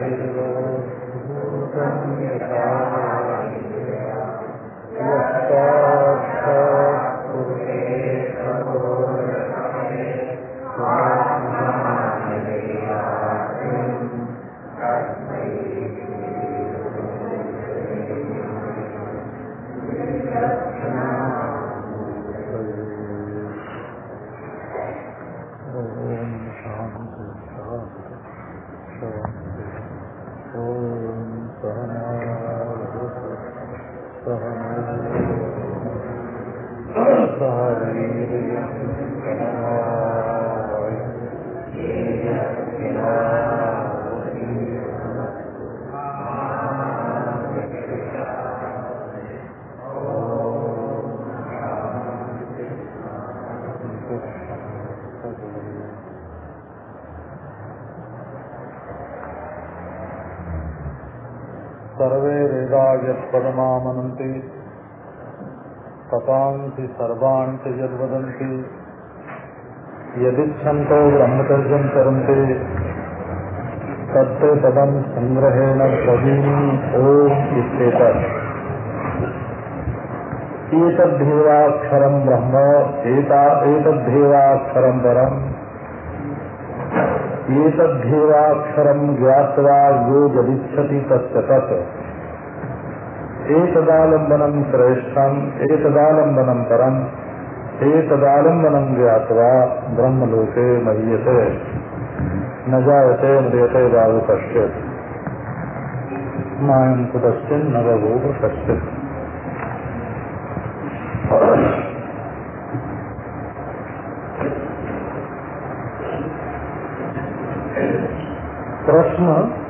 सर्वे यदमामनन्ति ततांसि सर्वाणि च यद्वदन्ति। यदिच्छन्तो ब्रह्मचर्यं करन्ति तत्ते पदं सङ्ग्रहेण ब्रवीमि ओम् ब्रह्म, एता एतद्धेवाक्षरं परम् एतद्धेवाक्षरं यो यदिच्छति तस्य एतदालम्बनं श्रेष्ठम् एतदालम्बनं परम् एतदालम्बनं ज्ञात्वा ब्रह्मलोके मह्यते न जायते म्रियते बाबु कश्चित्। मायं कुतश्चिन्न बभूव कश्चित्। प्रश्न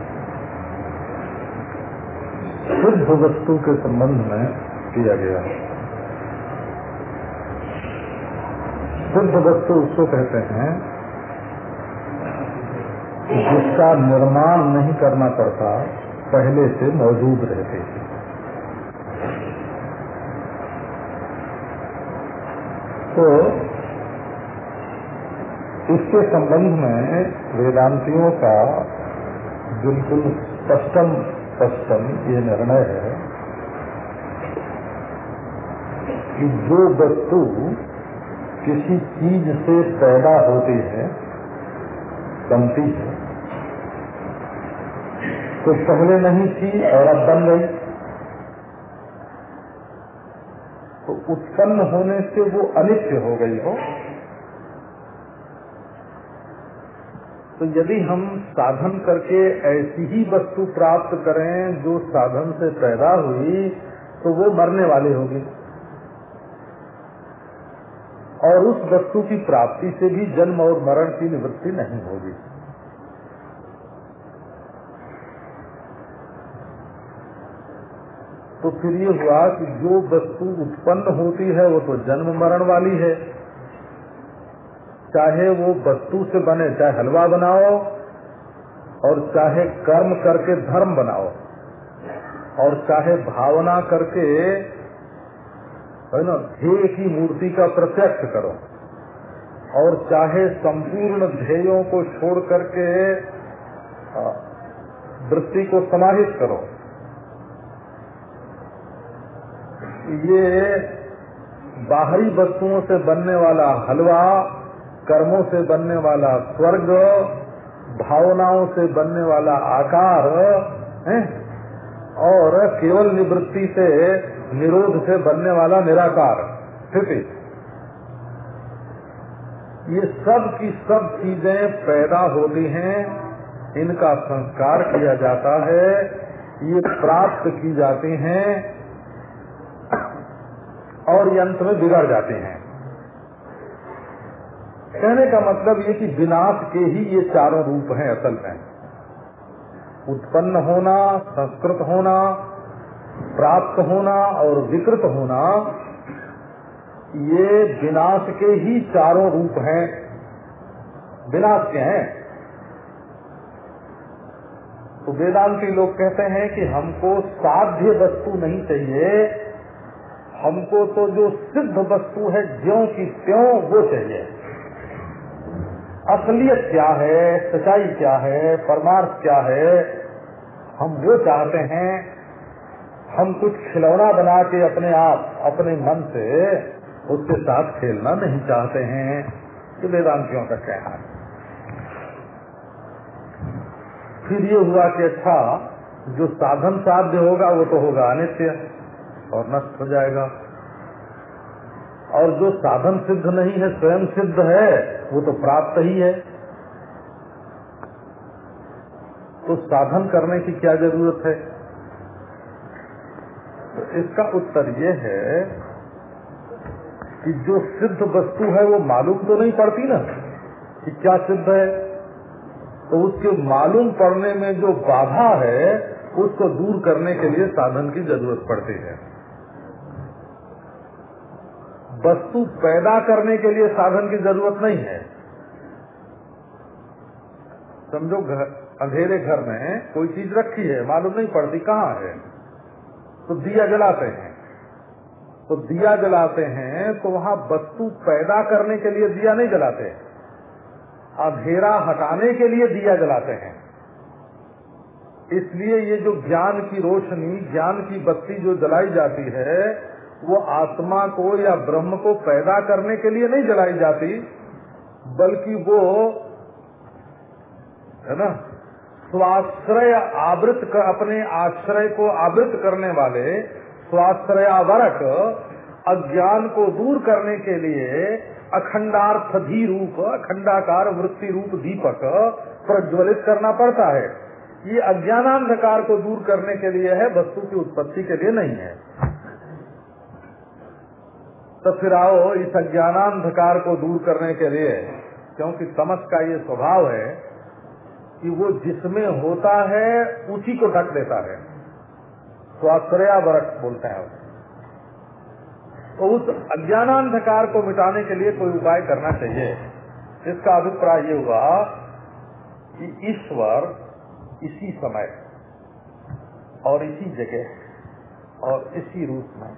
शुद्ध वस्तु के संबंध में किया गया। शुद्ध वस्तु उसको कहते हैं, जिसका निर्माण नहीं करना पड़ता, पहले से मौजूद रहते हैं तो इसके संबंध में वेदांतियों का बिल्कुल स्पष्टम स्पष्टम ये निर्णय है कि जो वस्तु किसी चीज़ से पैदा होती है, बनती है तो पहले नहीं थी और अब बन गई। तो उत्पन्न होने से वो अनित्य हो गई हो। तो यदि हम साधन करके ऐसी ही वस्तु प्राप्त करें जो साधन से पैदा हुई तो वो मरने वाली होगी। और उस वस्तु की प्राप्ति से भी जन्म और मरण की निवृत्ति नहीं होगी। तो फिर ये हुआ कि जो वस्तु उत्पन्न होती है, वो तो जन्म मरण वाली है। चाहे वो वस्तु से बने, चाहे हलवा बनाओ और चाहे कर्म करके धर्म बनाओ और चाहे भावना करके, है ना, ध्येय की मूर्ति का प्रत्यक्ष करो और चाहे संपूर्ण ध्येयों को छोड़ करके वृत्ति को समाहित करो। ये बाहरी वस्तुओं से बनने वाला हलवा कर्मों से बनने वाला स्वर्ग, भावनाओं से बनने वाला आकार, है? और केवल निवृत्ति से, निरोध से बनने वाला निराकार, स्थिति। ये सब की सब चीज़ें पैदा होती हैं, इनका संस्कार किया जाता है, ये प्राप्त की जाती हैं, और यंत्र में बिगड़ जाते हैं। कहने का मतलब ये कि विनाश के ही ये चारों रूप हैं, असल में उत्पन्न होना, संस्कृत होना, प्राप्त होना और विकृत होना, ये विनाश के ही चारों रूप हैं। विनाश के हैं। तो वेदांती लोग कहते हैं कि हमको साध्य वस्तु नहीं चाहिए, हमको तो जो सिद्ध वस्तु है ज्यो की त्यों वो चाहिए। असलियत क्या है, सच्चाई क्या है, परमार्थ क्या है, हम वो चाहते हैं, हम कुछ खिलौना बना के अपने आप, अपने मन से उसके साथ खेलना नहीं चाहते हैं कि वेदांतियों का कहना है। फिर ये हुआ कि अच्छा जो साधन साध्य होगा, वो तो होगा अनित्य, और नष्ट हो जाएगा। और जो साधन सिद्ध नहीं है, स्वयं सिद्ध है, वो तो प्राप्त ही है। तो साधन करने की क्या ज़रूरत है? तो इसका उत्तर ये है कि जो सिद्ध वस्तु है, वो मालूम तो नहीं पड़ती ना कि क्या सिद्ध है। तो उसके मालूम पड़ने में जो बाधा है, उसको दूर करने के लिए साधन की ज़रूरत पड़ती है। वस्तु पैदा करने के लिए साधन की ज़रूरत नहीं है। समझो घर, अंधेरे घर में कोई चीज़ रखी है, मालूम नहीं पड़ती कहाँ है। तो दिया जलाते हैं। तो दिया जलाते हैं तो वहाँ वस्तु पैदा करने के लिए दिया नहीं जलाते। अंधेरा हटाने के लिए दिया जलाते हैं। इसलिए ये जो ज्ञान की रोशनी, ज्ञान की बत्ती जो जलाई जाती है वो आत्मा को या ब्रह्म को पैदा करने के लिए नहीं जलाई जाती बल्कि वो है ना स्वाश्रय आवृत कर, अपने आश्रय को आवृत करने वाले स्वाश्रयावरक अज्ञान को दूर करने के लिए अखंडार्थधी रूप अखंडाकार वृत्ति रूप दीपक प्रज्वलित करना पड़ता है। ये अज्ञानांधकार को दूर करने के लिए है वस्तु की उत्पत्ति के लिए नहीं है। तो फिर आओ इस अज्ञानांधकार को दूर करने के लिए, क्योंकि समझ का ये स्वभाव है कि वो जिसमें होता है, उसी को ढक देता है। स्वाश्रयावरक बोलते हैं तो उस अज्ञानांधकार को मिटाने के लिए कोई उपाय करना चाहिए। इसका अभिप्राय ये हुआ कि ईश्वर इसी समय और इसी जगह और इसी रूप में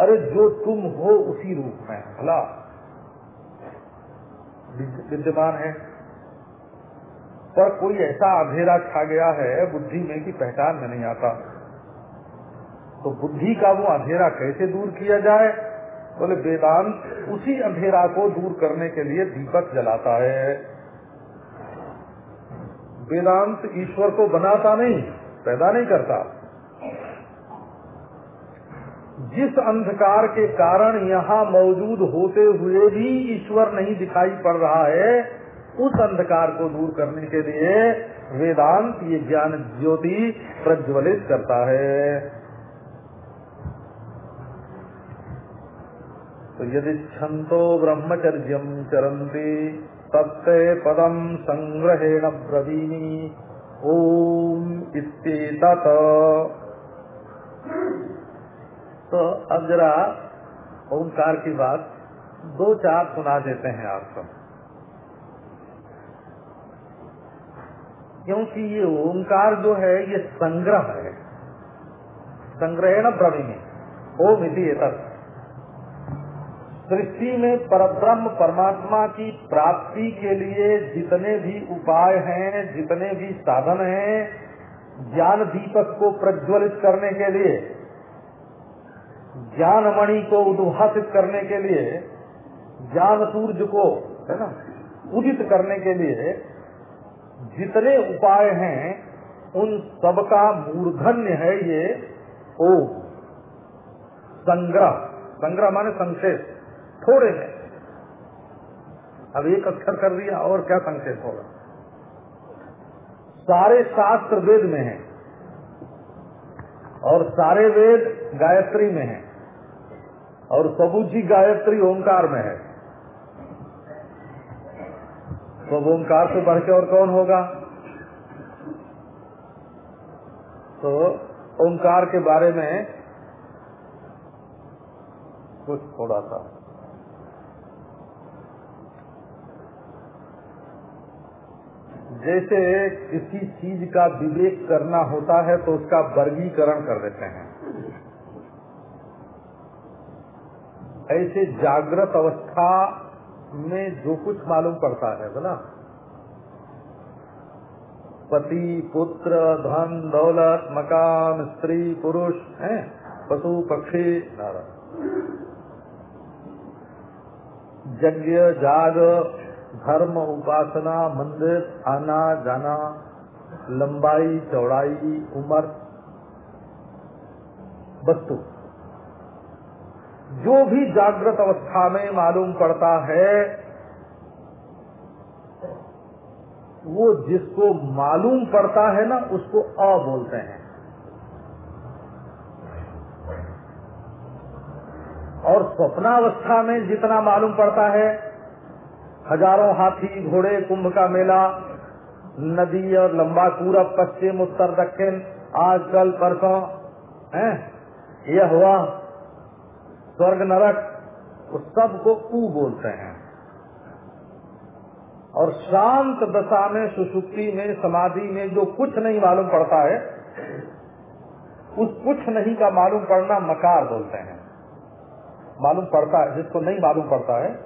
अरे जो तुम हो उसी रूप में, भला। विद्यमान है। पर कोई ऐसा अंधेरा छा गया है बुद्धि में कि पहचान में नहीं आता। तो बुद्धि का वो अंधेरा कैसे दूर किया जाए? बोले तो वेदांत उसी अंधेरा को दूर करने के लिए दीपक जलाता है। वेदांत ईश्वर को बनाता नहीं, पैदा नहीं करता। जिस अंधकार के कारण यहाँ मौजूद होते हुए भी ईश्वर नहीं दिखाई पड़ रहा है, उस अंधकार को दूर करने के लिए वेदांत ये ज्ञान ज्योति प्रज्वलित करता है। तो यदि छंतो ब्रह्मचर्य चरंती तत्ते पदम संग्रहेण ब्रवीणी ओम इस्तेतत तो अब जरा ओंकार की बात, दो चार सुना देते हैं आपको क्योंकि ये ओंकार जो है, ये संग्रह है। संग्रहण ब्रवीणी ओम इति सृष्टि में परब्रह्म परमात्मा की प्राप्ति के लिए जितने भी उपाय हैं, जितने भी साधन हैं, ज्ञान दीपक को प्रज्वलित करने के लिए ज्ञान मणि को उद्भाषित करने के लिए, ज्ञान सूर्य को, है ना उदित करने के लिए जितने उपाय हैं, उन सबका मूर्धन्य है ये ओ संग्रह। संग्रह माने संक्षेप। थोड़े में अब एक अक्षर कर दिया और क्या संक्षेप होगा? सारे शास्त्र वेद में हैं और सारे वेद गायत्री में हैं। और सबूची गायत्री ओंकार में है। तो ओंकार से बढ़ के और कौन होगा? तो ओंकार के बारे में कुछ थोड़ा सा। जैसे किसी चीज़ का विवेक करना होता है तो उसका वर्गीकरण कर देते हैं। ऐसे जागृत अवस्था में जो कुछ मालूम पड़ता है बोला पति, पुत्र, धन, दौलत, मकान, स्त्री, पुरुष, हैं? पशु, पक्षी यज्ञ, जाग, धर्म, उपासना, मंदिर, आना, जाना, लंबाई, चौड़ाई, उम्र, वस्तु। जो भी जागृत अवस्था में मालूम पड़ता है, वो जिसको मालूम पड़ता है ना, उसको अ बोलते हैं। और स्वप्नावस्था में जितना मालूम पड़ता है, हज़ारों हाथी, घोड़े, कुंभ का मेला, नदी और लंबा पूरब, पश्चिम, उत्तर, दक्षिण आज कल परसों, है, यह हुआ। स्वर्ग नरक उस सबको ऊ बोलते हैं। और शांत दशा में, सुसुप्ति में, समाधि में जो कुछ नहीं मालूम पड़ता है, उस कुछ नहीं का मालूम पड़ना मकार बोलते हैं। मालूम पड़ता है, जिसको नहीं मालूम पड़ता है,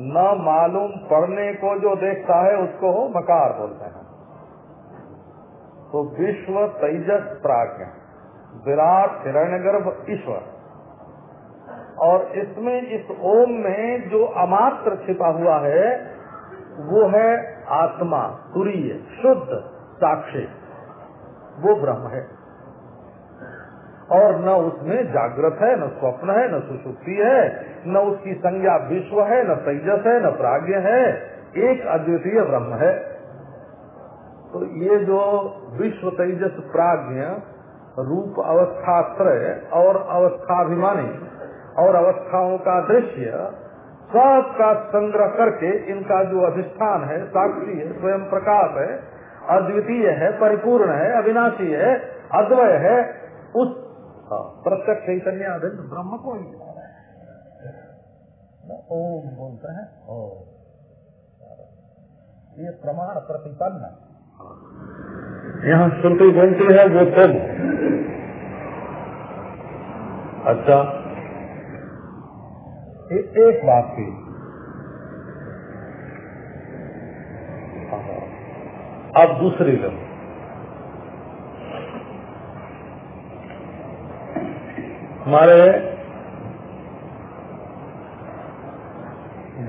न मालूम पड़ने को जो देखता है, उसको हो मकार बोलते हैं। तो विश्व तेजस प्राज्ञ, विराट हिरण्यगर्भ ईश्वर। और इसमें इस ओम में जो अमात्र छिपा हुआ है, वो है आत्मा, तुरीय, शुद्ध, साक्षी। वो ब्रह्म है। और न उसमें जागृत है, न स्वप्न है, न सुसुप्ति है, न उसकी संज्ञा विश्व है, न तेजस है, न प्राग्ञ है। एक अद्वितीय ब्रह्म है। तो ये जो विश्व तेजस प्राज्ञ रूप अवस्थाश्रय और अवस्थाभिमानी और अवस्थाओं का दृश्य सब का संग्रह करके इनका जो अधिष्ठान है, साक्षी है, स्वयं प्रकाश है, अद्वितीय है, परिपूर्ण है, अविनाशी है, अद्वय है, उस प्रत्यक्ष चैतन्य अभिन्न ब्रह्म को ही ओम बोलते हैं, ओम। ये प्रमाण प्रतिपन्न यहाँ श्रुति बोलती है, वो तुम। अच्छा। ए, एक बात थी अब दूसरी लो हमारे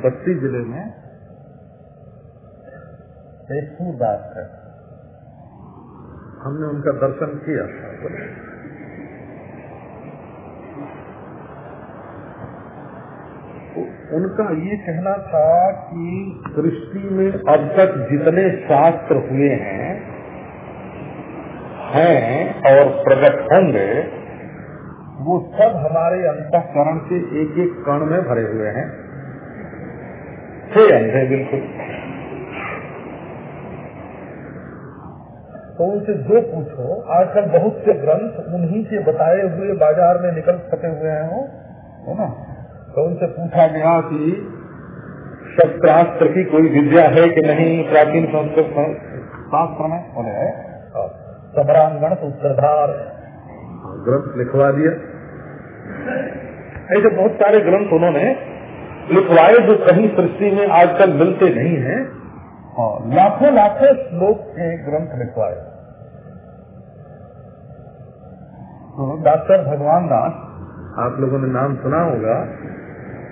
बस्ती ज़िले में एक सूरदास है। हमने उनका दर्शन किया। उनका ये कहना था कि सृष्टि में अब तक जितने शास्त्र हुए हैं हैं और प्रकट होंगे, वो सब हमारे अंतकरण के एक एक कण में भरे हुए हैं। अंधे, बिल्कुल। तो उनसे जो पूछो, आजकल बहुत से ग्रंथ उन्हीं से बताए हुए बाज़ार में निकल सके हुए हैं हो है ना? तो उनसे पूछा गया कि शस्त्रास्त्र की कोई विद्या है कि नहीं? प्राचीन संस्कृत शास्त्र में बोले है। समरांगण उत्तरधार। ग्रंथ लिखवा दिया। ऐसे बहुत सारे ग्रंथ उन्होंने लिखवाए जो कहीं सृष्टि में आजकल मिलते नहीं है। और लाखों लाखों श्लोक के ग्रंथ लिखवाए। तो डॉक्टर भगवान दास आप लोगों ने नाम सुना होगा,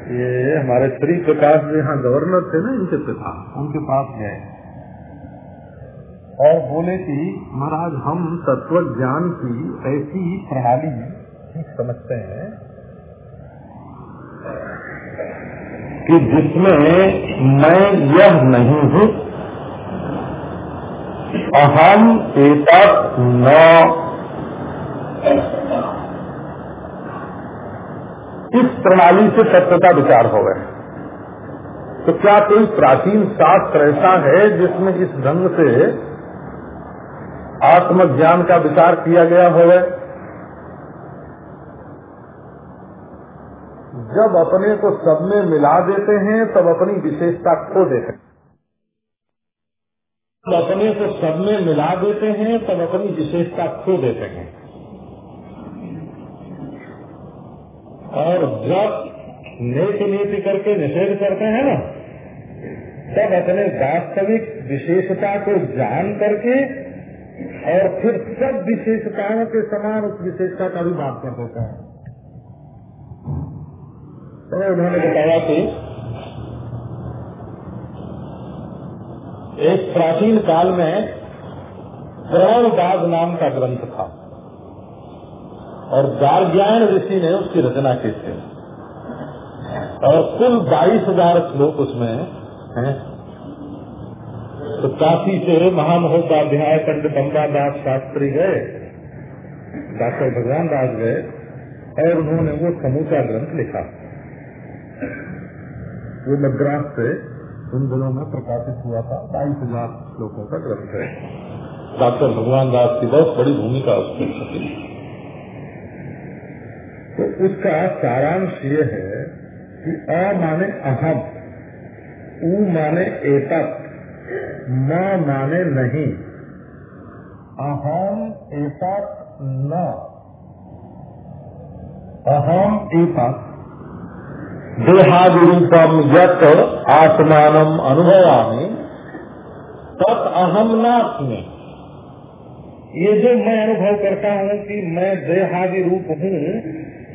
ये हमारे श्री प्रकाश जी यहाँ गवर्नर थे ना, इनके पिता उनके पास गए। और बोले कि, महाराज, हम तत्व ज्ञान की ऐसी प्रणाली ठीक समझते हैं कि जिसमें मैं यह नहीं हूँ, अहम एक न इस प्रणाली से सत्य का विचार हो गए तो क्या कोई प्राचीन शास्त्र ऐसा है जिसमें इस ढंग से आत्मज्ञान का विचार किया गया हो जब अपने को सब में मिला देते हैं, तब अपनी विशेषता खो देते हैं। जब अपने को सब में मिला देते हैं, तब अपनी विशेषता खो देते हैं। और जब नेति नीति करके निषेध करते हैं ना, तब अपने वास्तविक विशेषता को जान करके और फिर सब विशेषताओं के समान उस विशेषता का भी बात कर देते हैं। तो उन्होंने बताया कि एक प्राचीन काल में प्रणवदास नाम का ग्रंथ था। और गार्ग्यायन ऋषि ने उसकी रचना की थी। और कुल बाईस हज़ार श्लोक उसमें हैं। तो काशी से महामहोपाध्याय पंडित दास शास्त्री गए, डॉक्टर भगवान दास गए, और उन्होंने वो समूचा ग्रंथ लिखा। वो मद्रास से उन दिनों में प्रकाशित हुआ था। बाईस हज़ार श्लोकों का ग्रंथ है। डॉक्टर भगवान दास की बहुत बड़ी भूमिका उसमें तो उसका सारांश ये है कि अ माने अहम उ माने एतक न माने नहीं। अहम एतक न। अहम एतक देहादिरूपम यत आत्मानम अनुभवामी तत् अहम नास्मी। ये जो मैं अनुभव करता हूँ कि मैं देहादि रूप हूँ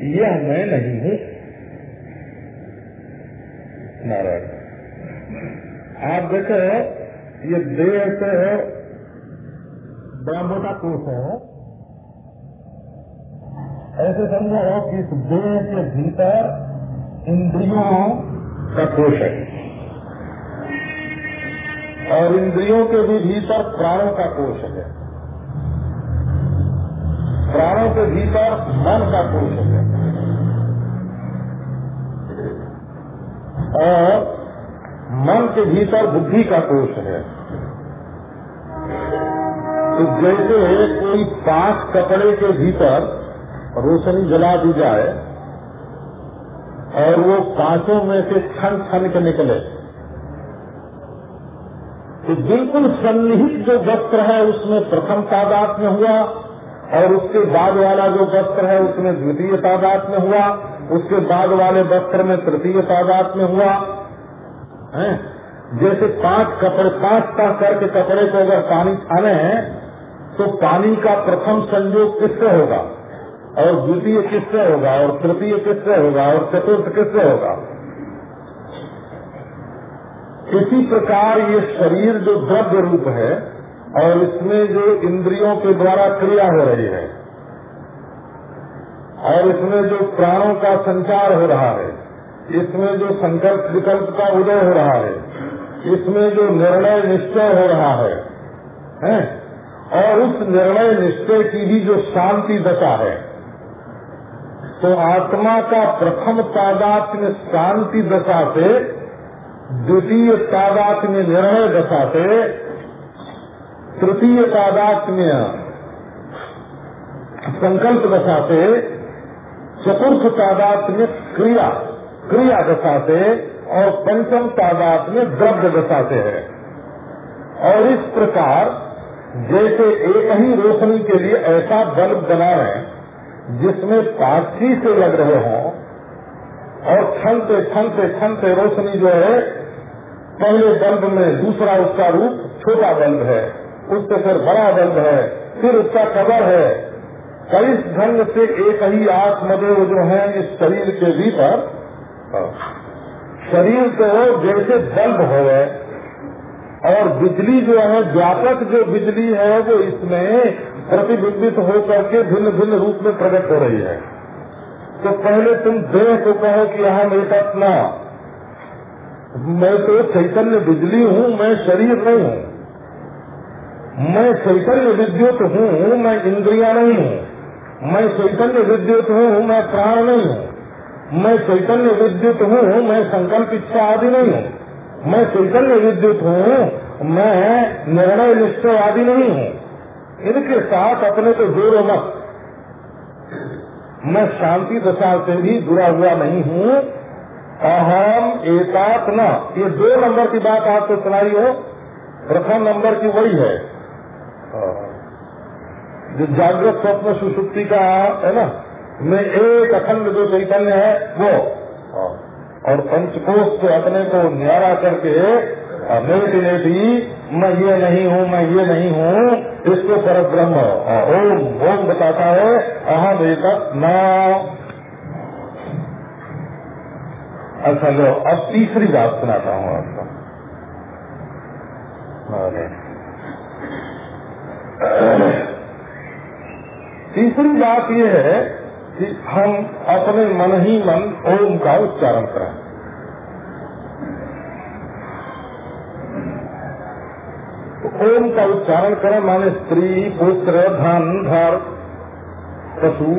यह मैं नहीं हूँ। नारायण। आप देखो, ये देह से बड़ा मोटा कोष है। ऐसे समझो कि इस देह के भीतर इंद्रियों का कोष है। और इंद्रियों के भी भीतर प्राणों का कोष है। प्राणों के भीतर मन का कोष है। और मन के भीतर बुद्धि का कोष है। तो जैसे कोई पाँच कपड़े के भीतर रोशनी जला दी जाए और वो पाँचों में से छन छन के निकले तो बिल्कुल सन्निहित जो वस्त्र है उसमें प्रथम तादात में हुआ और उसके बाद वाला जो वस्त्र है, उसमें द्वितीय तादात में हुआ, उसके बाद वाले वस्त्र में तृतीय तादात में हुआ। है? जैसे पाँच कपड़े, पाँच पाँच करके कपड़े को अगर पानी छाने हैं तो पानी का प्रथम संयोग किससे होगा? और द्वितीय किससे होगा? और तृतीय किससे होगा? और चतुर्थ किससे होगा? इसी प्रकार ये शरीर जो द्रव्य रूप है और इसमें जो इंद्रियों के द्वारा क्रिया हो रही है और इसमें जो प्राणों का संचार हो रहा है इसमें जो संकल्प विकल्प का उदय हो रहा है इसमें जो निर्णय निश्चय हो रहा है, है? और उस निर्णय निश्चय की भी जो शांति दशा है तो आत्मा का प्रथम तादात्म्य शांति दशा से द्वितीय तादात्म्य निर्णय दशा से तृतीय तादात्म्य संकल्प दशा से चतुर्थ तादात्म्य क्रिया। क्रिया दशा से और पंचम तादात्म्य द्रव्य दशा से है। और इस प्रकार, जैसे एक ही रोशनी के लिए ऐसा बल्ब बना रहे जिसमें साक्षी से लग रहे हों, और छनते छनते छनते रोशनी जो है, पहले बल्ब में दूसरा उसका रूप छोटा बल्ब है। उससे फिर बड़ा बल्ब है फिर उसका कवर है। कई ढंग से एक ही आत्मदेव जो है इस शरीर के भीतर शरीर तो जैसे बल्ब हो गए और बिजली जो है, व्यापक जो बिजली है, वो इसमें प्रतिबिंबित हो करके भिन्न भिन्न रूप में प्रकट हो रही है। तो पहले तुम देह को कहो कि हम एक अपना मैं तो चैतन्य बिजली हूँ, मैं शरीर नहीं हूँ। मैं चैतन्य विद्युत हूँ, मैं इंद्रिया नहीं हूँ। मैं चैतन्य विद्युत हूँ, मैं प्राण नहीं हूँ। मैं चैतन्य विद्युत हूँ, मैं संकल्प इच्छा आदि नहीं हूँ। मैं चैतन्य विद्युत हूँ, मैं निर्णय निश्चय आदि नहीं हूँ। इनके साथ अपने को जोड़ो मत। मैं शांति दशा से भी जुड़ा हुआ नहीं हूँ। अहम एकात न ये दो नंबर की बात आपको सुनाई हो। प्रथम नंबर की वही है। जो जागृत स्वप्न सुसुप्ति का, है ना? में एक अखंड जो चैतन्य है, वो। और पंचकोश से अपने को न्यारा करके नेटी नेटी, मैं ये नहीं हूँ, मैं ये नहीं हूँ, इसको पर ब्रह्म ओम ओम बताता है, अहम एक अच्छा लो, अब तीसरी बात सुनाता हूँ आपको। तीसरी बात यह है कि हम अपने मन ही मन ओम का उच्चारण करें। तो ओम का उच्चारण करें माने स्त्री, पुत्र, धन, घर, पशु,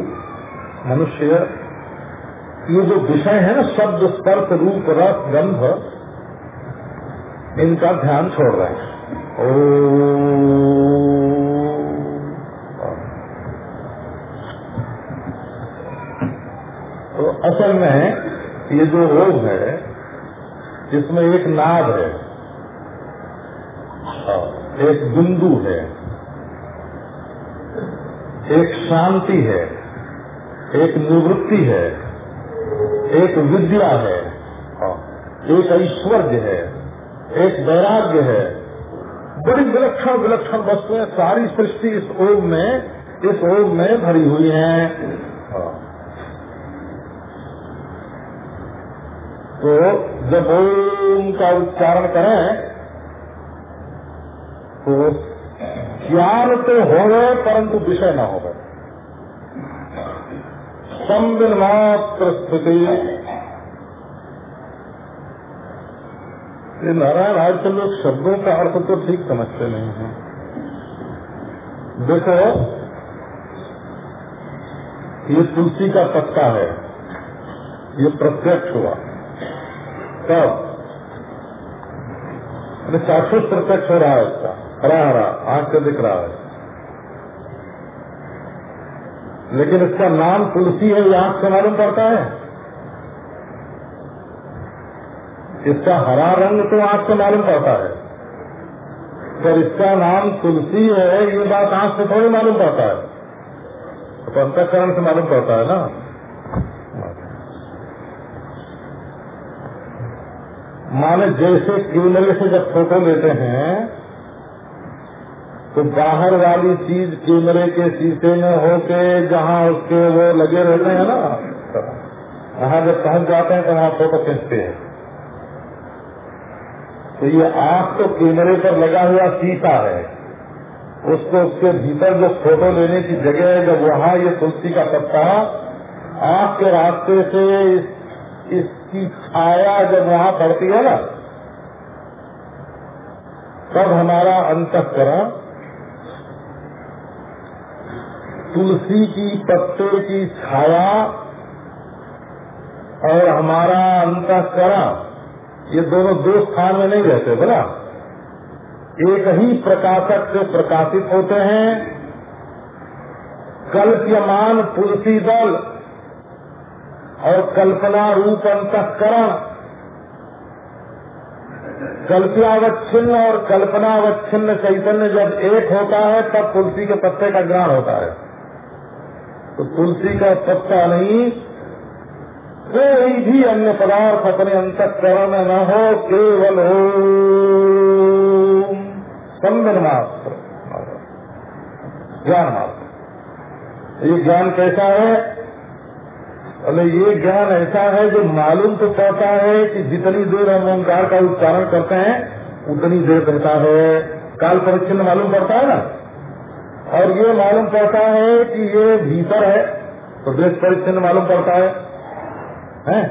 मनुष्य। ये जो विषय है ना, शब्द, स्पर्श, रूप, रस, गंध, इनका ध्यान छोड़ रहे हैं। ओ तो असल में ये जो रोग है इसमें एक नाद है एक बिंदु है, एक शांति है, एक निवृत्ति है, एक विद्या है एक ऐश्वर्य है, एक वैराग्य है, बड़ी विलक्षण विलक्षण वस्तुएँ सारी सृष्टि इस ओम में, इस ओम में भरी हुई हैं। तो जब ओम का उच्चारण करें तो ज्ञान तो हो गए परंतु विषय न हो गए संबिन मात्र स्थिति। नारायण आज के लोग शब्दों का अर्थ तो ठीक समझते नहीं है। देखो, ये तुलसी का पत्ता है, ये प्रत्यक्ष हुआ। कब चाक्षुष प्रत्यक्ष हो रहा है उसका। हरा हरा, आँख से दिख रहा है। लेकिन इसका नाम तुलसी है, ये आँख से मालूम पड़ता है। इसका हरा रंग तो आँख से मालूम पड़ता है। पर इसका नाम तुलसी है, ये बात आँख से थोड़ी मालूम पड़ता है। तो अंतकरण से मालूम पड़ता है ना। माने जैसे कैमरे से जब फ़ोटो लेते हैं तो बाहर वाली चीज़ कैमरे के शीशे में होके जहाँ उसके वो लगे रहते हैं ना वहाँ जब पहुँच जाते हैं तो वहाँ फ़ोटो खींचते हैं। तो ये आँख तो कैमरे पर लगा हुआ शीशा है। उसको उसके भीतर जो फ़ोटो लेने की जगह है जब वहाँ ये तुलसी का पत्ता आँख के रास्ते से इस, इस की छाया जब वहाँ पड़ती है ना, तब हमारा अंतकरण तुलसी की, पत्ते की छाया और हमारा अंतकरण, ये दोनों दो स्थान में नहीं रहते बोला एक ही प्रकाशक से प्रकाशित होते हैं। कल्प्यमान तुलसी दल और कल्पना रूप अंतकरण। कल्प्यावच्छिन्न और कल्पनावच्छिन्न चैतन्य जब एक होता है, तब तुलसी के पत्ते का ज्ञान होता है। तो तुलसी का पत्ता नहीं, कोई भी अन्य पदार्थ अपने अंतकरण में न हो, केवल हो। संबिन मात्र। ज्ञान मात्र। ये ज्ञान कैसा है? अरे ये ज्ञान ऐसा है जो मालूम तो पड़ता है कि जितनी देर हम ओंकार का उच्चारण करते हैं, उतनी देर रहता है। काल परिच्छिन्न मालूम पड़ता है ना? और ये मालूम पड़ता है कि ये भीतर है तो देश परिच्छिन्न मालूम पड़ता है। हैं?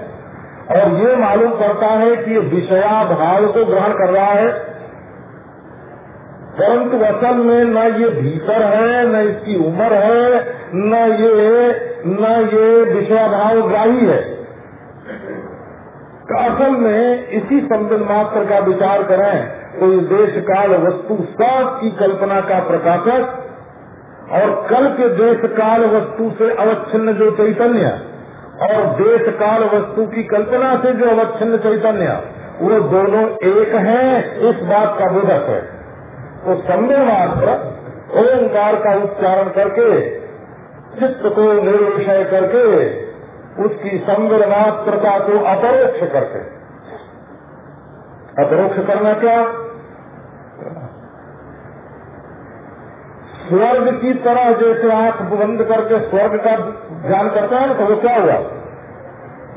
और ये मालूम पड़ता है कि ये विषया भाव को ग्रहण कर रहा है। परंतु असल में न ये भीतर है, न इसकी उम्र है, न ये न ये विषयाभाव ग्राही है। तो असल में इसी संबिन मात्र का विचार करें तो इस देश काल वस्तु सब की कल्पना का प्रकाशक और कल के देश काल वस्तु से अवच्छिन्न जो चैतन्य और देश काल वस्तु की कल्पना से जो अवच्छिन्न चैतन्य, वो दोनों एक हैं, इस बात का बोधक है। तो संदेह मात्र ओंकार का उच्चारण करके चित्त को निर्विषय करके उसकी संगर मात्रता को अपरोक्ष करके अपरोक्ष करना क्या? स्वर्ग की तरह जैसे आँख बंद करके स्वर्ग का ध्यान करते हैं ना तो वो क्या हुआ?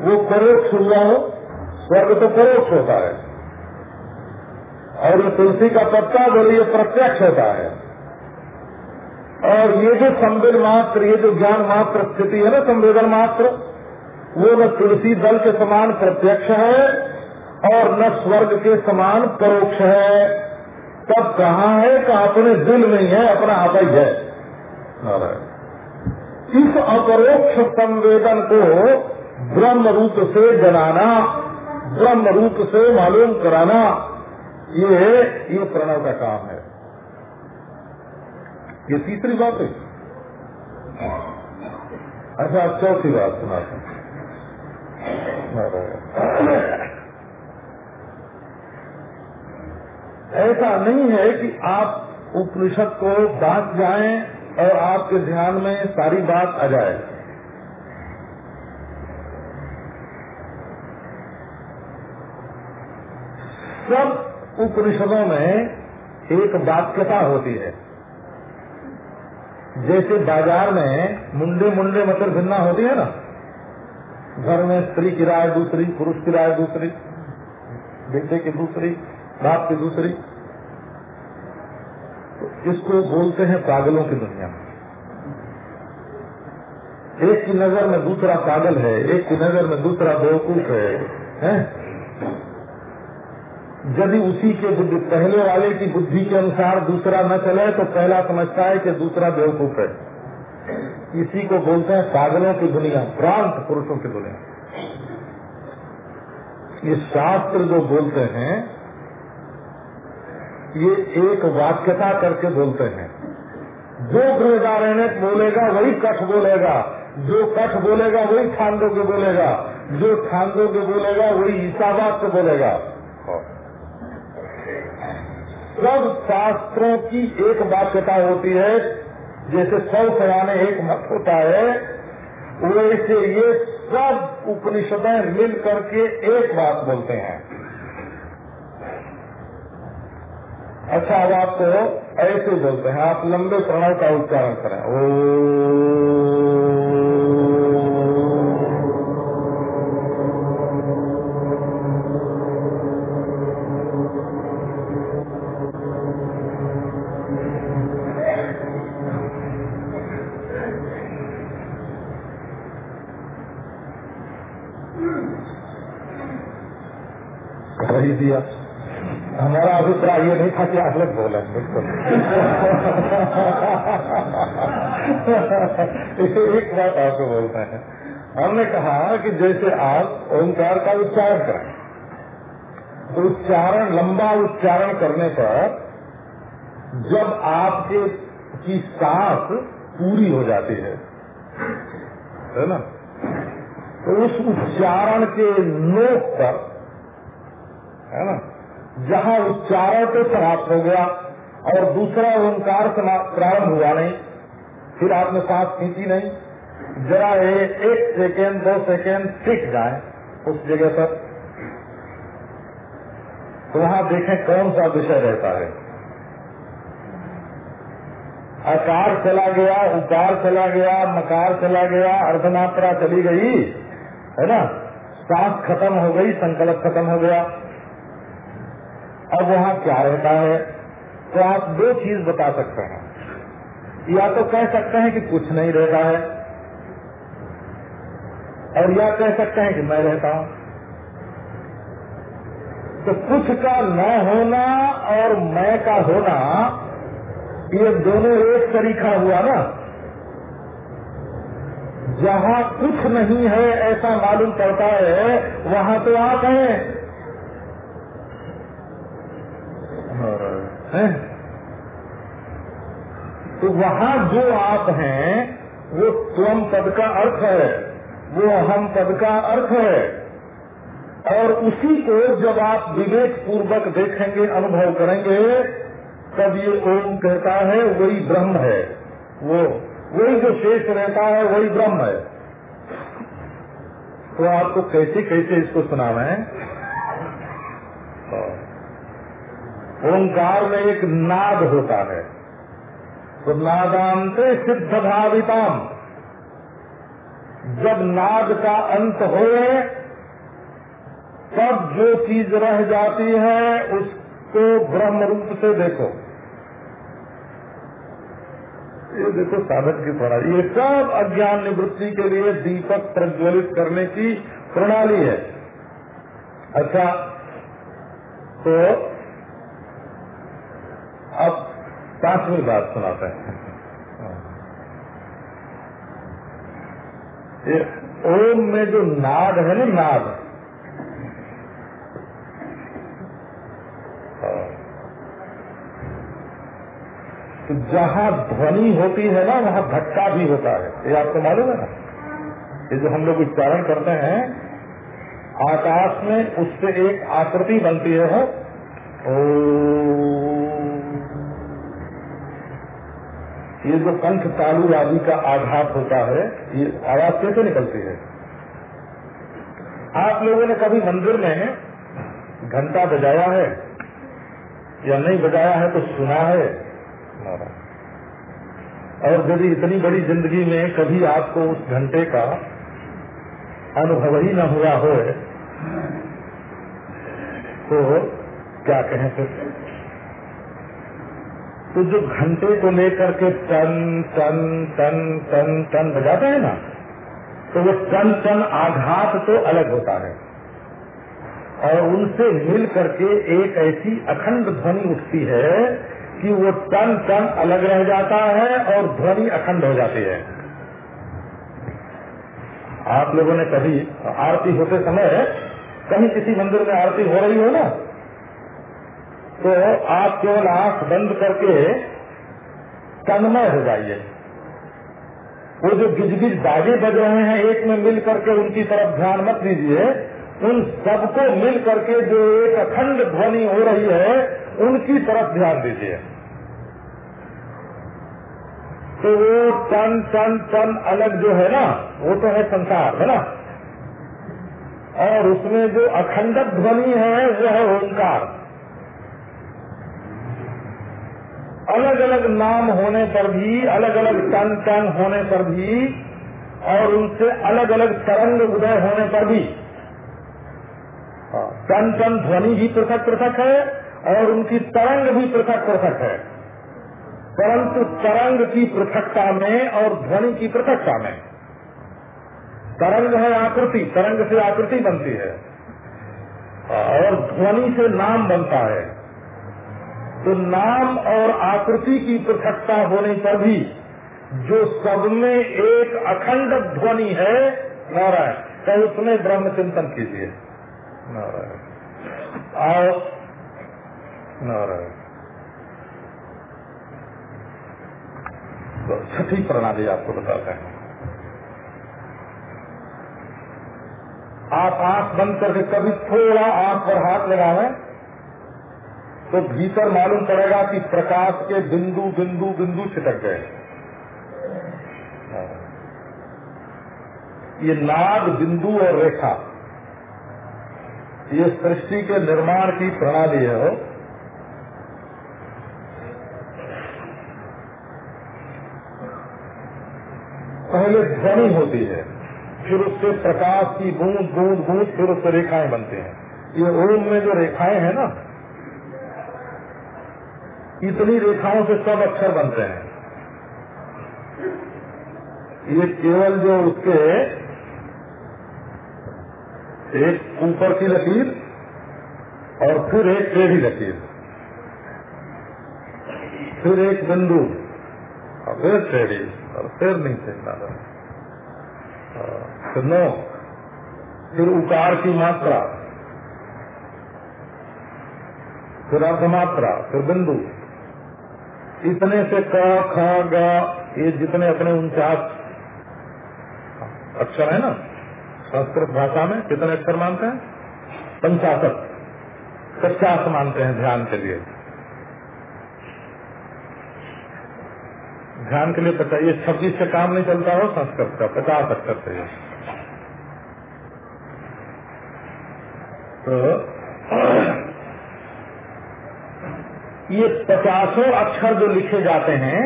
वो परोक्ष हुआ हो। स्वर्ग तो परोक्ष होता है। और तुलसी का पत्ता बोलिए प्रत्यक्ष होता है। और ये जो संवेद मात्र, ये जो ज्ञान मात्र स्थिति है ना संवेदन मात्र, वो न तुलसी दल के समान प्रत्यक्ष है और न स्वर्ग के समान परोक्ष है। तब कहा है कि अपने दिल में ही अपना ही? है इस अपरोक्ष संवेदन को ब्रह्म रूप से जनाना, ब्रह्म रूप से मालूम कराना, ये ये प्रणव का काम है। ये तीसरी बात है। अच्छा आप चौथी बात सुनाते ऐसा नहीं है कि आप उपनिषद को बांट जाएँ और आपके ध्यान में सारी बात आ जाए। सब उपनिषदों में एक वाक्यता होती है। जैसे बाज़ार में मुंडे मुंडे मतलब भिन्ना होती है ना। घर में स्त्री की राय दूसरी पुरुष की राय दूसरी बेटे की दूसरी बाप की दूसरी। तो इसको बोलते हैं पागलों की दुनिया। एक की नज़र में दूसरा पागल है एक की नज़र में दूसरा बेवकूफ़ है, है? यदि उसी के बुद्धि, पहले वाले की बुद्धि के अनुसार दूसरा न चले तो पहला समझता है कि दूसरा बेवकूफ़ है। इसी को बोलते हैं पागलों की दुनिया प्रांत पुरुषों की दुनिया। ये शास्त्र जो बोलते हैं, ये एक वाक्यता करके बोलते हैं। जो गृहदारण्य बोलेगा वही कठ बोलेगा। जो कठ बोलेगा वही छांदो के बोलेगा। जो छांदो के बोलेगा वही ईसाबाद से बोलेगा सब शास्त्रों की एक वाक्यता होती है, जैसे सौ सयाने एक मत होता है वैसे ये सब उपनिषदें मिल करके एक बात बोलते हैं। अच्छा अब आपको ऐसे बोलते हैं। आप लंबे प्रणव का उच्चारण करें। ओ बिल्कुल एक बात आपको बोलते हैं। हमने कहा कि जैसे आप ओंकार का उच्चारण करें तो उच्चारण, लंबा उच्चारण करने पर जब आपके की सांस पूरी हो जाती है है ना? तो उस उच्चारण के नोक पर, है ना? जहाँ उच्चारण तो समाप्त हो गया और दूसरा ओंकार प्रारंभ हुआ नहीं। फिर आपने सांस खींची नहीं। जरा ये एक सेकेंड, दो सेकेंड टिक जाए उस जगह पर। तो वहाँ देखें कौन सा विषय रहता है। आकार चला गया उकार चला गया, मकार चला गया, अर्धमात्रा चली गई, है ना? सांस खत्म हो गई, संकल्प खत्म हो गया। अब वहाँ क्या रहता है? तो आप दो चीज़ बता सकते हैं। या तो कह सकते हैं कि कुछ नहीं रहता है, और या कह सकते हैं कि मैं रहता हूँ। तो कुछ का न होना और मैं का होना, ये दोनों एक तरीका हुआ ना। जहाँ कुछ नहीं है, ऐसा मालूम पड़ता है, वहाँ तो आप हैं। है? तो वहाँ जो आप हैं, वो स्वम पद का अर्थ है। वो हम पद का अर्थ है। और उसी को जब आप विवेक पूर्वक देखेंगे, अनुभव करेंगे, तब ये ओम कहता है, वही ब्रह्म है। वो, वही जो शेष रहता है, वही ब्रह्म है। तो आपको कैसे कैसे इसको सुनावे ओंकार में एक नाद होता है। तो नादांते सिद्ध भाविताम जब नाद का अंत हो तब जो चीज़ रह जाती है, उसको ब्रह्म रूप से देखो। ये देखो साधक की पढ़ाई। ये सब अज्ञान निवृत्ति के लिए दीपक प्रज्वलित करने की प्रणाली है। अच्छा तो अब पांचवी बात सुनाते हैं। ये ओम में जो नाद है ना, नाद। तो जहाँ ध्वनि होती है ना, वहाँ धक्का भी होता है। ये आपको मालूम है ना? ये जो हम लोग उच्चारण करते हैं, आकाश में उससे एक आकृति बनती है ओ ये जो कंठ तालु आदि का आघात होता है, ये आवाज़ कैसे निकलती है? आप लोगों ने कभी मंदिर में घंटा बजाया है या नहीं बजाया है तो सुना है? और यदि इतनी बड़ी ज़िंदगी में कभी आपको उस घंटे का अनुभव ही न हुआ हो तो क्या कहें फिर? तो जो घंटे को लेकर के टन टन टन टन टन बजाते हैं ना तो वो टन टन आघात तो अलग होता है। और उनसे मिल करके एक ऐसी अखंड ध्वनि उठती है कि वो टन टन अलग रह जाता है और ध्वनि अखंड हो जाती है। आप लोगों ने कभी आरती होते समय कहीं किसी मंदिर में आरती हो रही हो ना? तो आप केवल आँख बंद करके तन्मय हो जाइए। वो जो गिज गिजगिज दागे बज रहे हैं, एक में मिल करके उनकी तरफ़ ध्यान मत दीजिए। उन सबको मिल करके जो एक अखंड ध्वनि हो रही है, उनकी तरफ़ ध्यान दीजिए। तो वो टन टन टन अलग जो है ना, वो तो है संसार, है ना? और उसमें जो अखंड ध्वनि है, वो है ओंकार। अलग अलग नाम होने पर भी अलग अलग टन टन होने पर भी, और उनसे अलग अलग तरंग उदय होने पर भी। टन टन ध्वनि भी पृथक पृथक है, और उनकी तरंग भी पृथक पृथक है। परंतु तरंग की पृथकता में और ध्वनि की पृथकता में। तरंग है आकृति, तरंग से आकृति बनती है, और ध्वनि से नाम बनता है। तो नाम और आकृति की पृथकता होने पर भी जो सब में एक अखंड ध्वनि है, नारायण। तो उसमें ब्रह्म चिंतन कीजिए। नारायण। आओ। नारायण। तो छठी प्रणाली आपको बताते हैं। आप आँख बंद करके कभी थोड़ा आँख पर हाथ लगावें तो भीतर मालूम पड़ेगा कि प्रकाश के बिंदु बिंदु बिंदु छिटक गए। ये नाग, बिंदु और रेखा, ये सृष्टि के निर्माण की प्रणाली है। पहले ध्वनि होती है, फिर उससे प्रकाश की बूंद बूंद बूंद, फिर उससे रेखाएँ बनते हैं। ये ओम में जो रेखाएँ हैं ना इतनी रेखाओं से सब अक्षर बनते हैं। ये केवल जो उसके एक ऊपर की लकीर और फिर एक टेढ़ी लकीर। फिर एक बिंदु और फिर टेढ़ी और फिर नीचे फिर नो। फिर उकार की मात्रा। फिर अर्धमात्रा। फिर बिंदु। इतने से क ख, ग, ये जितने अपने उनचास। अक्षर है ना? संस्कृत भाषा में कितने अक्षर मानते हैं? पंचाशत पचास मानते हैं ध्यान के लिए। ध्यान के लिए पचास, ये छब्बीस से काम नहीं चलता हो संस्कृत का, पचास अक्षर चाहिए तो ये पचासों अक्षर जो लिखे जाते हैं,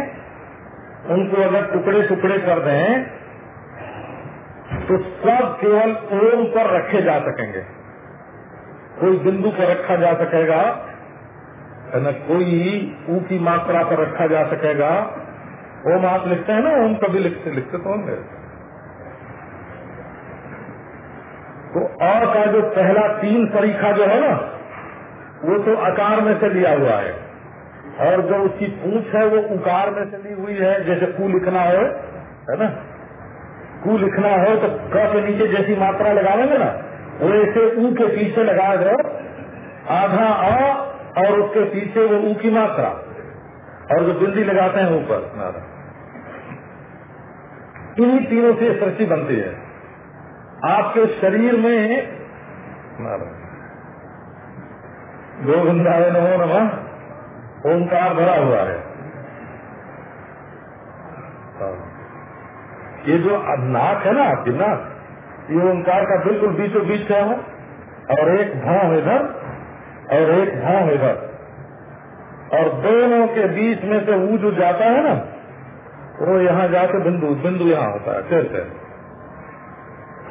उनको अगर टुकड़े टुकड़े कर दें तो सब केवल ओम पर रखे जा सकेंगे। कोई बिंदु पर रखा जा सकेगा न, कोई ऊ की मात्रा पर रखा जा सकेगा। ओम आप लिखते हैं ना, ओम कभी लिखते लिखते तो होंगे। तो और का जो पहला तीन तरीका जो है ना, वो तो आकार में से लिया हुआ है। और जो उसकी पूछ है वो उकार में चली हुई है, जैसे कु लिखना हो, है ना? कु लिखना हो तो क के नीचे जैसी मात्रा लगाएँगे ना वैसे ऊ के पीछे लगा दो, आधा अ और उसके पीछे वो ऊ की मात्रा, और जो बिंदी लगाते हैं ऊपर इन्हीं तीनों से सृष्टि बनती है। आपके शरीर में गोविंदाय नमो नमः। ओंकार भरा हुआ है। ये जो नाक है ना आपकी नाक ये ओंकार का बिल्कुल बीचों बीच है। और एक भाव इधर, और एक भाव इधर। और दोनों के बीच में से ऊ जो जाता है ना, वो यहाँ जाके बिंदु बिंदु यहाँ होता है कैसे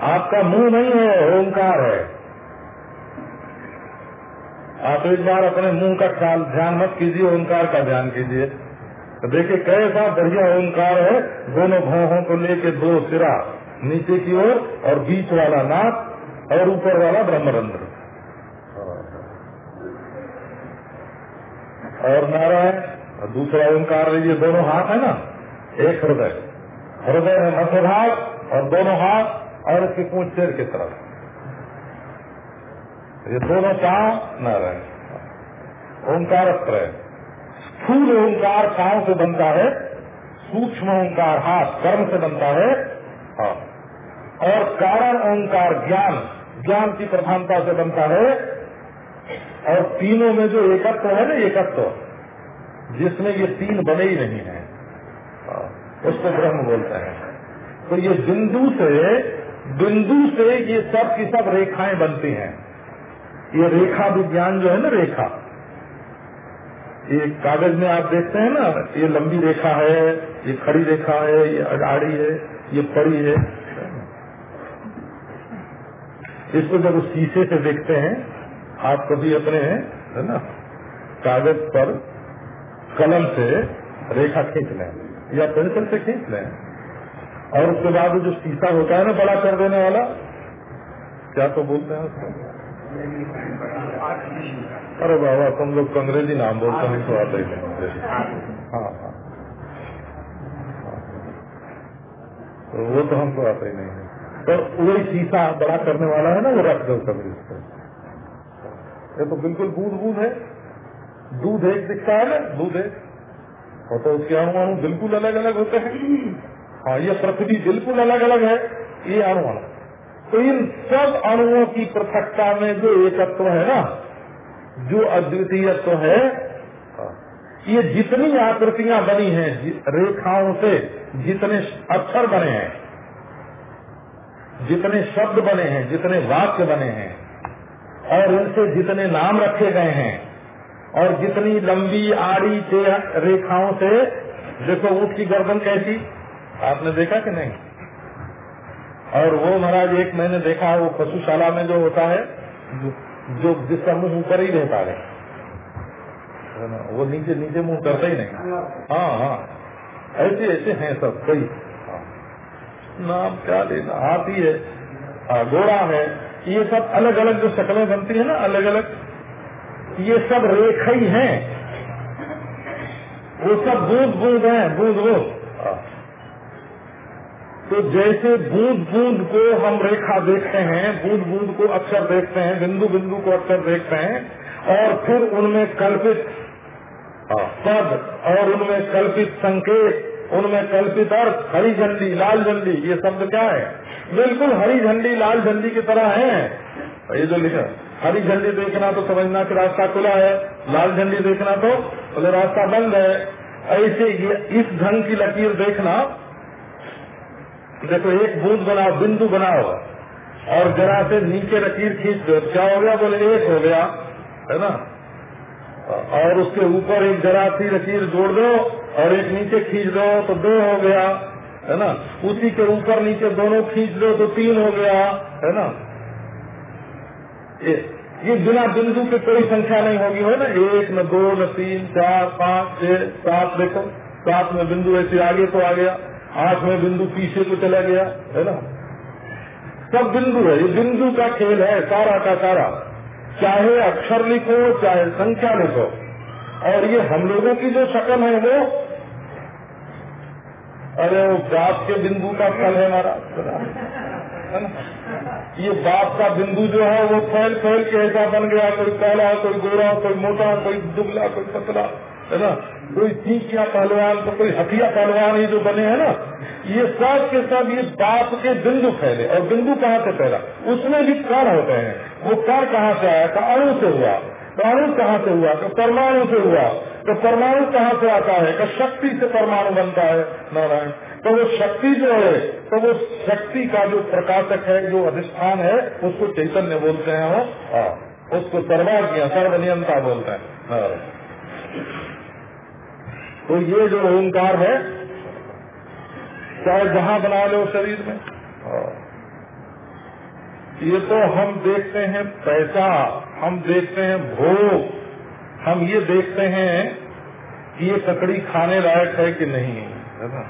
आपका मुँह नहीं है, ओंकार है। आप एक बार अपने मुँह का ख्याल ध्यान मत कीजिए ओंकार का ध्यान कीजिए। तो देखिए कैसा बढ़िया ओंकार है दोनों भावों को लेके दो सिरा नीचे की ओर और, और बीच वाला नाक और ऊपर वाला ब्रह्मरंध्र। और नारायण और दूसरा ओंकार लीजिए दोनों हाथ है ना एक हृदय। हृदय है मध्य भाग और दोनों हाथ और इसकी पूछ सिर की तरफ़। ये दोनों पाँव नारायण ओंकार त्रय स्थूल ओंकार पाँव से बनता है, सूक्ष्म ओंकार हाथ कर्म से बनता है। हाँ। और कारण ओंकार ज्ञान ज्ञान की प्रधानता से बनता है। और तीनों में जो एकत्व है ना, एकत्व, जिसमें ये तीन बने ही नहीं है, उसको ब्रह्म बोलते हैं। तो ये बिंदु से बिंदु से ये सब की सब रेखाएँ बनती हैं। ये रेखा विज्ञान जो है ना रेखा, ये कागज़ में आप देखते हैं ना, ये लंबी रेखा है, ये खड़ी रेखा है, ये अगाड़ी है, ये पड़ी है। इसको जब उस शीशे से देखते हैं, आप कभी अपने, है ना, कागज़ पर कलम से रेखा खींच लें, या पेंसिल से खींच लें, और उसके बाद जो शीशा होता है ना, बड़ा कर देने वाला, क्या तो बोलते हैं उसको? अरे बाबा तुम लोग अंग्रेज़ी नाम बोलते हैं तो आते ही नहीं हाँ। हाँ तो वो तो हमको आता ही नहीं है। तो वही शीशा बड़ा करने वाला है ना वो रख दो कभी उसको ये तो बिल्कुल बूंद बूंद है। दूध एक दिखता है ना दूध एक। और तो उसके अणु अणु बिल्कुल अलग अलग होते हैं। हाँ ये पृथ्वी बिल्कुल अलग अलग है ये अणु अणु। तो इन सब अणुओं की पृथकता में जो एकत्व है ना, जो अद्वितीयत्व है, ये जितनी आकृतियाँ बनी हैं रेखाओं से जितने अक्षर बने हैं, जितने शब्द बने हैं, जितने वाक्य बने हैं, और इनसे जितने नाम रखे गए हैं, और जितनी लंबी, आड़ी रेखाओं से, देखो ऊँट की गर्दन कैसी, आपने देखा कि नहीं? और वो महाराज एक मैंने देखा है वो पशुशाला में जो होता है, जो जिसका मुँह ऊपर ही रहता है। वो नीचे नीचे मुँह करता ही नहीं। हाँ हाँ। ऐसे ऐसे हैं सब, कई। नाम क्या लेना? हाथी है घोड़ा है। ये सब अलग अलग जो शक्लें बनती है ना अलग अलग ये सब रेखा ही। है वो सब बूंद बूंद है बूंद बूंद। तो जैसे बूंद बूंद को हम रेखा देखते हैं, बूंद बूंद को अक्षर देखते हैं, बिंदु बिंदु को अक्षर देखते हैं, और फिर उनमें कल्पित पद, और उनमें कल्पित संकेत, उनमें कल्पित अर्थ, हरी झंडी, लाल झंडी, ये शब्द क्या है? बिल्कुल हरी झंडी, लाल झंडी की तरह है। ये जो लिखा, हरी झंडी देखना तो समझना कि रास्ता खुला है, लाल झंडी देखना तो बोले रास्ता बंद है। ऐसे इस ढंग की लकीर देखना देखो एक बूंद बनाओ बिंदु बनाओ। और जरा से नीचे लकीर खींच दो क्या हो गया? बोले एक हो गया है ना? और उसके ऊपर एक जरा सी लकीर जोड़ दो और एक नीचे खींच दो तो दो हो गया है ना? उसी के ऊपर नीचे दोनों खींच दो तो तीन हो गया है ना? ये, ये बिना बिंदु के कोई संख्या नहीं होगी हो ना? एक न दो न तीन चार पाँच छह सात देखो सात में बिंदु ऐसे आगे तो आ गया। आठ में बिंदु पीछे को चला गया, है ना? सब बिंदु है, ये बिंदु का खेल है, सारा का सारा। चाहे अक्षर लिखो, चाहे संख्या लिखो। और ये हम लोगों की जो शक्ल है वो, अरे वो बाप के बिंदु का फल है हमारा ये बाप का बिंदु जो है, वो फैल फैल के ऐसा बन गया, कोई काला, कोई गोरा, कोई मोटा, कोई दुबला, कोई पतला। है ना? कोई सीखिया पहलवान तो कोई हथिया पहलवान ये जो बने हैं ना, ये सब के सब ये बाप के बिंदु फैले। और बिंदु कहाँ से फैला? उसमें भी कण होते हैं। वो कण कहाँ से आया? था अणु से हुआ। तो अणु कहाँ से हुआ? तो परमाणु से हुआ। तो परमाणु कहाँ से आता है? तो शक्ति से परमाणु बनता है, नारायण। तो वो शक्ति जो है तो वो शक्ति का जो प्रकाशक है, जो अधिष्ठान है, उसको चैतन्य बोलते हैं वो। हाँ उसको सर्वाज्ञ, सर्वनियंता बोलते हैं तो ये जो ओंकार है, चाहे जहाँ बना लो शरीर में। ये तो हम देखते हैं पैसा, हम देखते हैं भोग, हम ये देखते हैं कि ये ककड़ी खाने लायक है कि नहीं, है ना?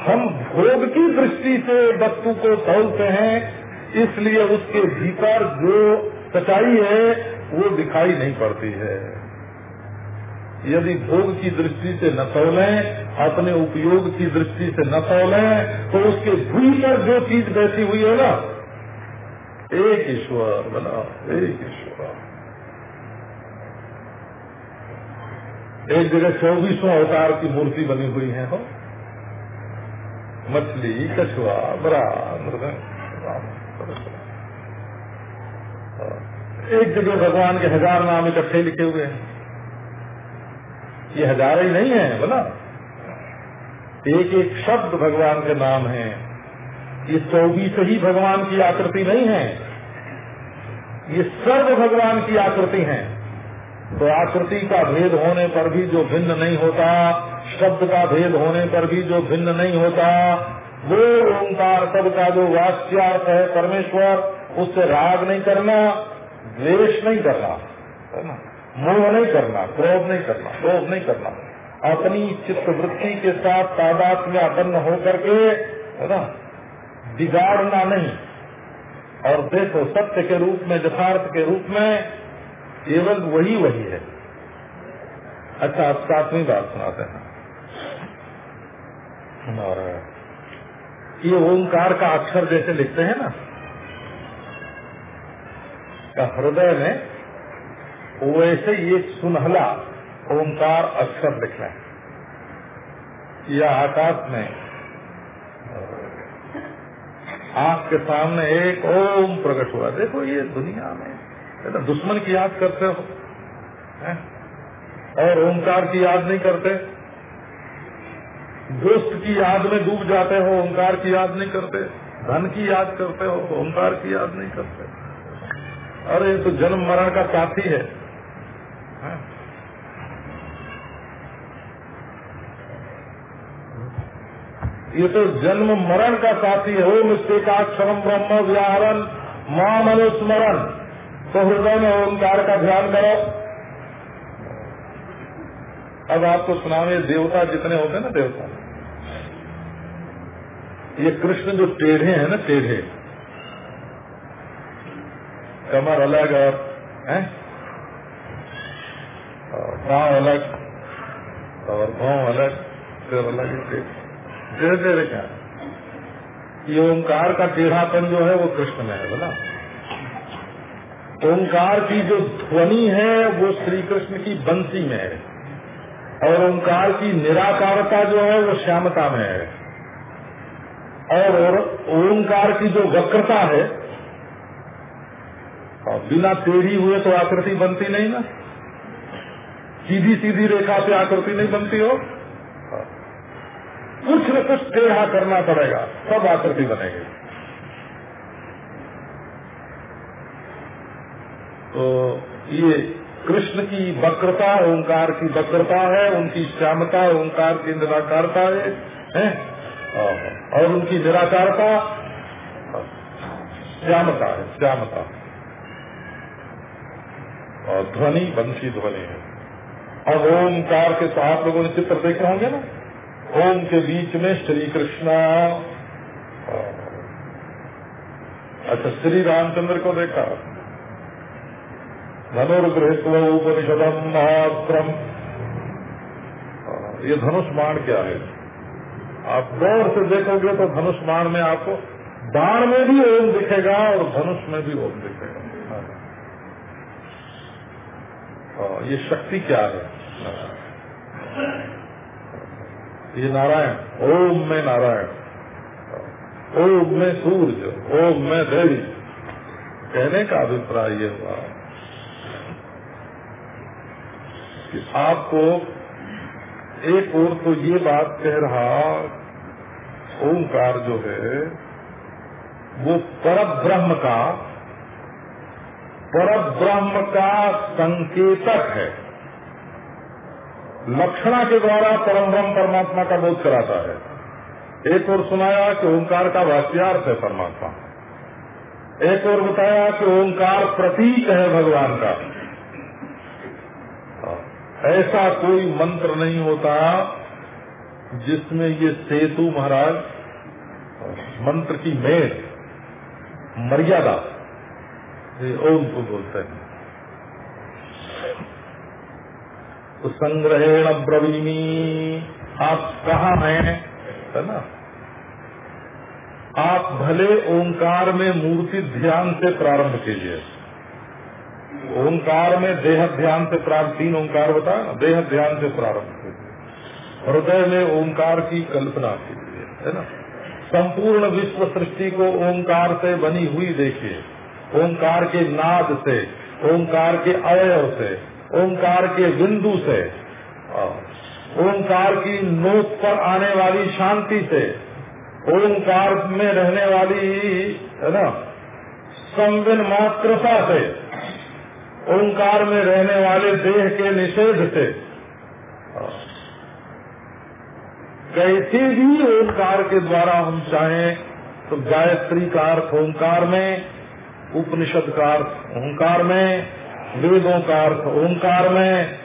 हम भोग की दृष्टि से वस्तु को तोलते हैं, इसलिए उसके भीतर जो सच्चाई है, वो दिखाई नहीं पड़ती है। यदि भोग की दृष्टि से न तोले, अपने उपयोग की दृष्टि से न तोले तो उसके भीतर जो चीज़ बैठी हुई है ना, एक ईश्वर बना एक ईश्वर। एक जगह चौबीसों अवतार की मूर्ति बनी हुई है, हो। मछली, कछुआ बरा एक जगह भगवान के हज़ार नाम इकट्ठे लिखे हुए हैं। ये हज़ार ही नहीं है, बोला। एक एक शब्द भगवान के नाम है। ये चौबीस ही भगवान की आकृति नहीं है। ये सर्व भगवान की आकृति है। तो आकृति का भेद होने पर भी जो भिन्न नहीं होता, शब्द का भेद होने पर भी जो भिन्न नहीं होता, वो ओंकार शब्द का जो वाक्यार्थ है परमेश्वर, उससे राग नहीं करना, द्वेष नहीं करना, है ना? मोह नहीं करना, क्रोध नहीं करना, क्रोध नहीं करना। अपनी चित्त वृत्ति के साथ तादात में अपन्न होकर के, है ना, बिगाड़ना नहीं। और देखो, सत्य के रूप में, यथार्थ के रूप में, केवल वही वही है। अच्छा आप सातवीं बात सुनाते हैं। और ये ओंकार का अक्षर जैसे लिखते हैं ना, का हृदय में वैसे एक सुनहला ओंकार अक्षर लिखना है। या आकाश में आँख के सामने एक ओम प्रकट हुआ। देखो ये दुनिया में तो दुश्मन की याद करते हो, है? और ओंकार की याद नहीं करते। दोस्त की याद में डूब जाते हो, ओंकार की याद नहीं करते। धन की याद करते हो ओंकार की याद नहीं करते। अरे तो जन्म मरण का साथी है। ये तो जन्म मरण का साथी है। ओम निष्ठिकाक्षरम ब्रह्म व्याहरण माँ मनुस्मरण तो हृदय में ओंकार का ध्यान करो। अब आपको सुनावे देवता जितने होते हैं ना देवता, ये कृष्ण जो टेढ़े हैं ना, टेढ़े। कमर अलग और, है? पाँव अलग, और भाव अलग फिर अलग धीरे धीरे क्या? ये ओंकार का टेढ़ापन जो है वो कृष्ण में है, बोला। ओंकार की जो ध्वनि है, वो श्री कृष्ण की बंसी में है। और ओंकार की निराकारता जो है, वो श्यामता में है। और ओंकार की जो वक्रता है, और बिना टेढ़ी हुए तो आकृति बनती नहीं ना। सीधी सीधी रेखा से आकृति नहीं बनती हो। कुछ न कुछ टेढ़ा करना पड़ेगा सब आकृति बनेगी। तो ये कृष्ण की वक्रता ओंकार की वक्रता है उनकी श्यामता ओंकार की निराकारता है, है? और उनकी निराकारता श्यामता है श्यामता। और ध्वनि बंशी ध्वनि है। अब ओंकार के तो आप लोगों ने चित्र देखे होंगे ना? ओम के बीच में श्री कृष्णा। अच्छा श्री रामचंद्र को देखा। धनुर्गृहित उपनिषदम महाक्रम ये धनुष बाण क्या है? आप गौर से देखोगे तो धनुष बाण में आपको बाण में भी ओम दिखेगा और धनुष में भी ओम दिखेगा। ये शक्ति क्या है? ये नारायण, ओम में नारायण। ओम में सूर्य, ओम में देवी। कहने का अभिप्राय ये हुआ कि आपको एक और तो ये बात कह रहा, ओंकार जो है, वो पर ब्रह्म का पर ब्रह्म का संकेतक है। लक्षणा के द्वारा परम ब्रह्म परमात्मा का बोध कराता है। एक और सुनाया कि ओंकार का वाक्यार्थ है परमात्मा। एक और बताया कि ओंकार प्रतीक है भगवान का। ऐसा कोई मंत्र नहीं होता जिसमें ये सेतु महाराज, मंत्र की मेर मर्यादा ओम को बोलते हैं। तो संग्रहेण ब्रवीणी आप कहा हैं? है ना? आप भले ओंकार में मूर्ति ध्यान से प्रारंभ कीजिए। ओंकार में देह ध्यान से प्रारंभ, तीन ओंकार बता, देह ध्यान से प्रारंभ कीजिए। हृदय में ओंकार की कल्पना कीजिए, है ना? संपूर्ण विश्व सृष्टि को ओंकार से बनी हुई देखिए। ओंकार के नाद से, ओंकार के अवयव से, ओंकार के बिंदु से, ओंकार की नोक पर आने वाली शांति से, ओंकार में रहने वाली, है ना, संविन मात्रता से, ओंकार में रहने वाले देह के निषेध से, कैसे भी ओंकार के द्वारा हम चाहें तो गायत्री का अर्थ ओंकार में उपनिषद का अर्थ ओंकार में वेदों का अर्थ ओंकार में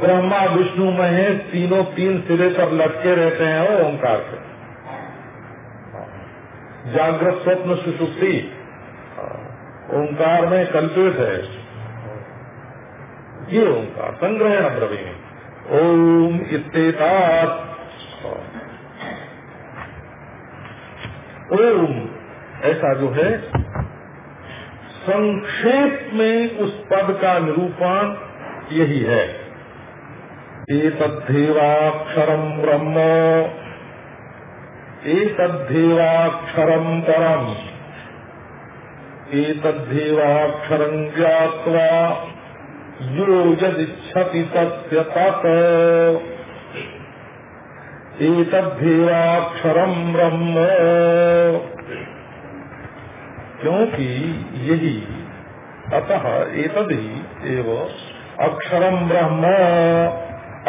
ब्रह्मा, विष्णु, महेश, तीनों तीन सिरे पर लटके रहते हैं ओंकार से। जागृत स्वप्न सुषुप्ति ओंकार में कल्पित है। ये ओंकार, संग्रहण ब्रवीण ओम इत्तेतात ओम, ऐसा जो है संक्षेप में उस पद का निरूपण यही है। एतद्धेवाक्षरम ब्रह्म। एतद्धेवाक्षरम परम। एतद्धेवाक्षरम ज्ञावा यो यदिच्छति तस्य तत् एतद्धेवाक्षरम ब्रह्म। क्योंकि यही अतः एतद ही अक्षरम ब्रह्म,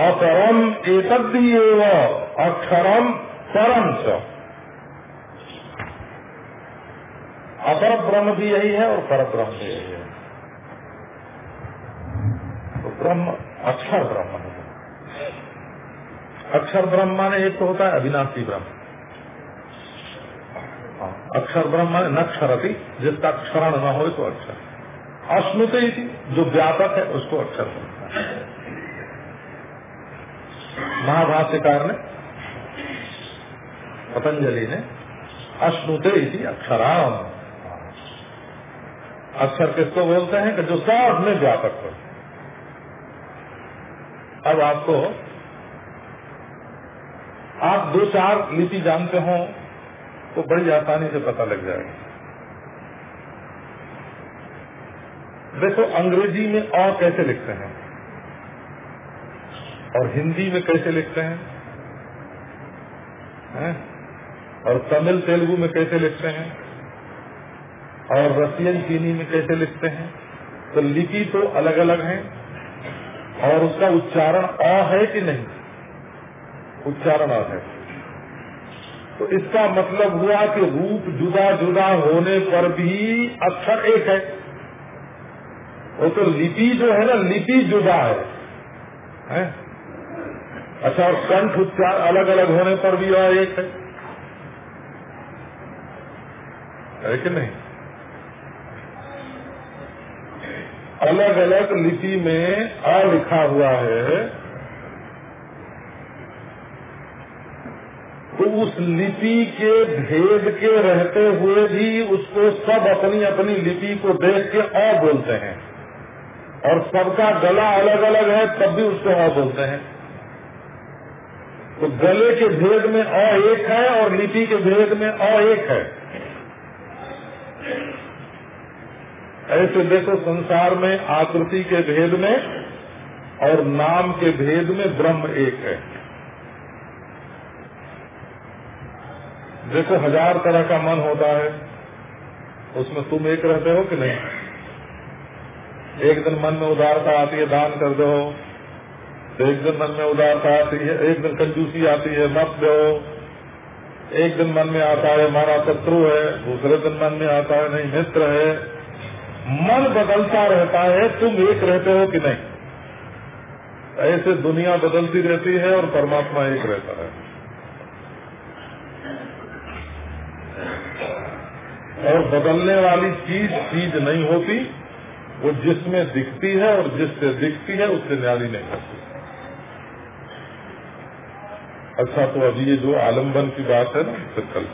अपरम एतद एव अक्षरम परम च। अपर ब्रह्म भी यही है और पर ब्रह्म भी यही है। तो ब्रह्म, अक्षर ब्रह्म है। अक्षर ब्रह्म माने एक तो होता है अविनाशी ब्रह्म। अक्षर ब्रह्म माने न क्षरती, जिसका क्षरण न हो तो अक्षर। अश्नुते ही जो व्यापक है, उसको अक्षर बोलता है। महाभाष्यकार ने, पतंजलि ने, अश्नुते ही अक्षराम अक्षर किसको बोलते हैं कि जो सब में व्यापक हो। अब आपको, आप दो चार लिपि जानते हो तो बड़ी आसानी से पता लग जाएगा। देखो, अंग्रेज़ी में अ कैसे लिखते हैं? और हिंदी में कैसे लिखते हैं? है? और तमिल, तेलुगु में कैसे लिखते हैं? और रसियन चीनी में कैसे लिखते हैं? तो लिपि तो अलग अलग है, और उसका उच्चारण अ है कि नहीं? उच्चारण अ है। तो इसका मतलब हुआ कि रूप जुदा जुदा होने पर भी अक्षर एक है। वो तो लिपि जो है ना लिपि जुदा है, है? अच्छा और कंठ उच्चार अलग अलग होने पर भी वह एक है। कि नहीं? अलग अलग लिपि में अ लिखा हुआ है तो उस लिपि के भेद के रहते हुए भी उसको सब अपनी अपनी लिपि को देख के अ बोलते हैं। और सबका गला अलग अलग है, तब भी उसको अ बोलते हैं। तो गले के भेद में अ एक है और लिपि के भेद में अ एक है। ऐसे देखो, संसार में आकृति के भेद में और नाम के भेद में ब्रह्म एक है। देखो हज़ार तरह का मन होता है, उसमें तुम एक रहते हो कि नहीं? एक दिन मन में उदारता आती है, दान कर दो। एक दिन मन में उदारता आती है, एक दिन कंजूसी आती है, मत दो। एक दिन मन में आता है, हमारा शत्रु है, दूसरे दिन मन में आता है, नहीं, मित्र है। मन बदलता रहता है, तुम एक रहते हो कि नहीं? ऐसे दुनिया बदलती रहती है और परमात्मा एक रहता है। और बदलने वाली चीज़ चीज़ नहीं होती। वो जिसमें दिखती है और जिससे दिखती है, उससे न्यारी नहीं होती। अच्छा तो अभी ये जो आलंबन की बात है ना फिर कल